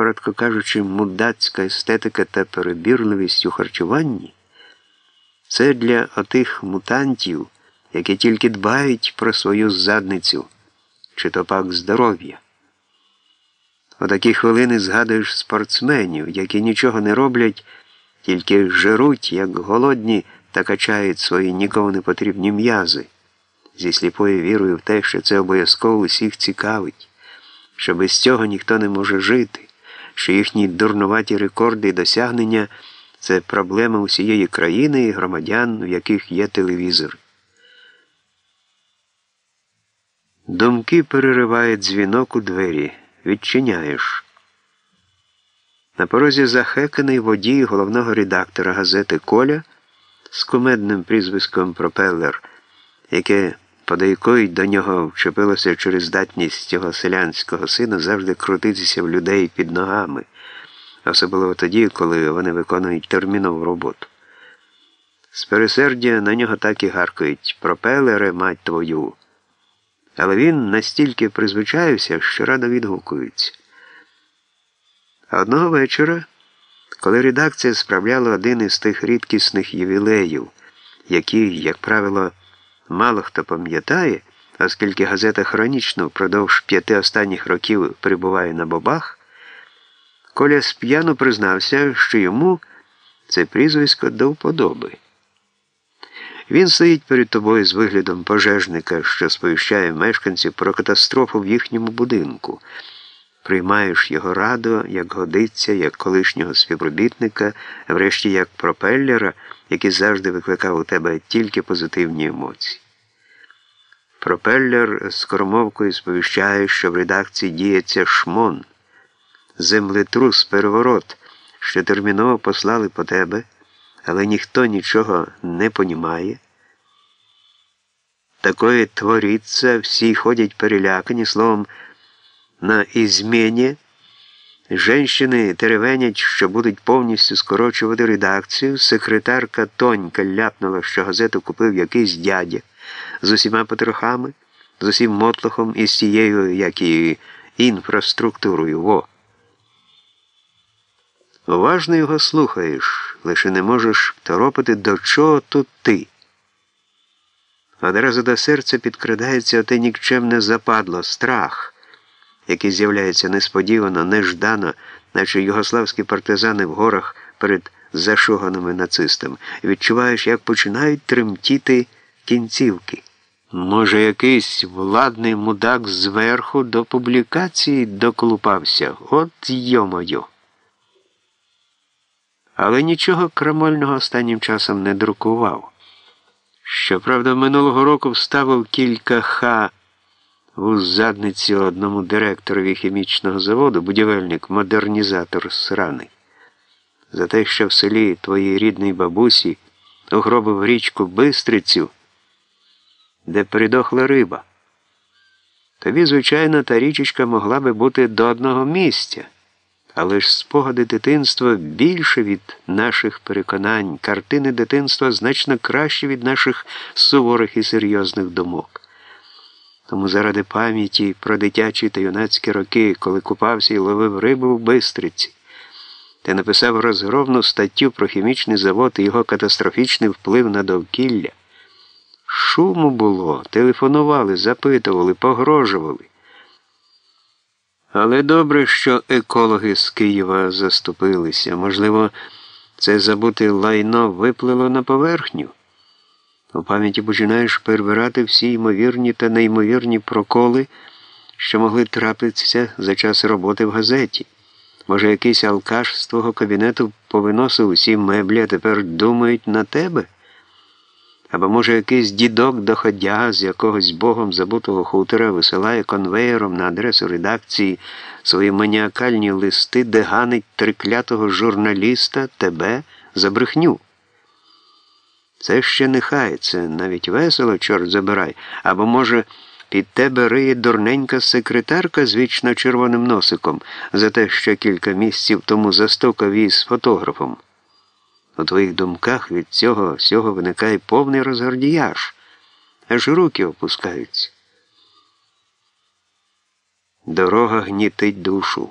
коротко кажучи, мудацька естетика та перебірливість у харчуванні це для отих мутантів, які тільки дбають про свою задницю чи то пак здоров'я. У такі хвилини згадуєш спортсменів, які нічого не роблять, тільки жируть, як голодні, та качають свої нікому не потрібні м'язи, зі сліпою вірою в те, що це обов'язково усіх цікавить, що без цього ніхто не може жити, що їхні дурнуваті рекорди і досягнення це проблема усієї країни і громадян, в яких є телевізор. Думки перериває дзвінок у двері. Відчиняєш. На порозі захеканий водій головного редактора газети Коля з кумедним прізвиськом Пропелер, яке подейкують до нього вчепилося через здатність його селянського сина завжди крутитися в людей під ногами, особливо тоді, коли вони виконують термінову роботу. З пересердя на нього так і гаркають пропелери, мать твою. Але він настільки призвичаєвся, що радо відгукується. А одного вечора, коли редакція справляла один із тих рідкісних ювілеїв, які, як правило, мало хто пам'ятає, оскільки газета хронічно впродовж п'яти останніх років перебуває на бобах, Коля сп'яно признався, що йому це прізвисько до вподоби. Він стоїть перед тобою з виглядом пожежника, що сповіщає мешканців про катастрофу в їхньому будинку. Приймаєш його радо, як годиться, як колишнього співробітника, врешті як пропеллера, який завжди викликав у тебе тільки позитивні емоції. Пропеллер з кормовкою сповіщає, що в редакції діється шмон, землетрус, переворот, що терміново послали по тебе але ніхто нічого не понімає. Такое твориться, всі ходять перелякані, словом, на ізмені. Женщини теревенять, що будуть повністю скорочувати редакцію. Секретарка Тонька ляпнула, що газету купив якийсь дядя з усіма потрохами, з усім мотлохом і з тією, як і інфраструктурою. Во. Уважно його слухаєш, лише не можеш торопити, до чого тут ти. Одразу до серця підкрадається оте нікчемне западло, страх, який з'являється несподівано, неждано, наче югославські партизани в горах перед зашуганими нацистами. Відчуваєш, як починають тремтіти кінцівки. Може, якийсь владний мудак зверху до публікації доколупався. От йо-моє але нічого крамольного останнім часом не друкував. Щоправда, минулого року вставив кілька ха у задниці одному директорові хімічного заводу, будівельник-модернізатор сраний, за те, що в селі твоїй рідній бабусі угробив річку Бистрицю, де передохла риба. Тобі, звичайно, та річечка могла би бути до одного місця. Але ж спогади дитинства більше від наших переконань, картини дитинства значно краще від наших суворих і серйозних думок. Тому заради пам'яті про дитячі та юнацькі роки, коли купався і ловив рибу в Бистриці, ти написав розгромну статтю про хімічний завод і його катастрофічний вплив на довкілля. Шуму було, телефонували, запитували, погрожували. Але добре, що екологи з Києва заступилися. Можливо, це забути лайно виплило на поверхню. У пам'яті починаєш перебирати всі ймовірні та неймовірні проколи, що могли трапитися за час роботи в газеті. Може, якийсь алкаш з твого кабінету повиносив усі меблі, а тепер думають на тебе? Або, може, якийсь дідок доходя з якогось богом забутого хутора висилає конвеєром на адресу редакції свої маніакальні листи, де ганить триклятого журналіста тебе за брехню. Це ще нехай, це навіть весело, чорт забирай, або, може, під тебе риє дурненька секретарка з вічно червоним носиком за те, що кілька місяців тому застукав її з фотографом. У твоїх думках від цього всього виникає повний розгардіяж, аж руки опускаються. Дорога гнітить душу.